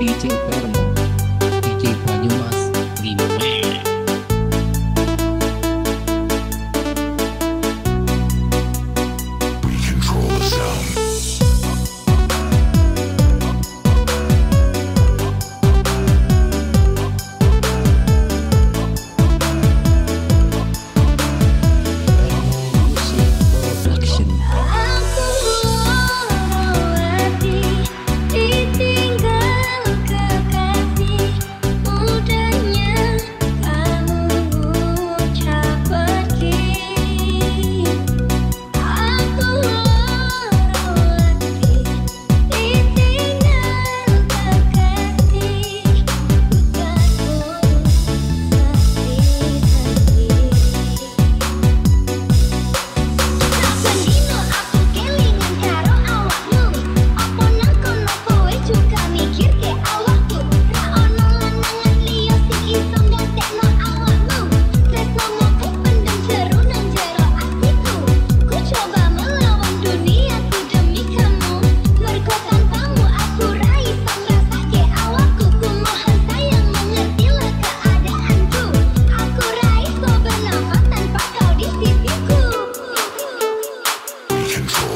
DJ Vermo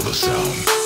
the sound.